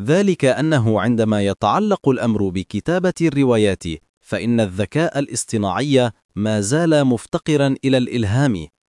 ذلك أنه عندما يتعلق الأمر بكتابة الروايات فإن الذكاء الاصطناعي ما زال مفتقرا إلى الإلهام.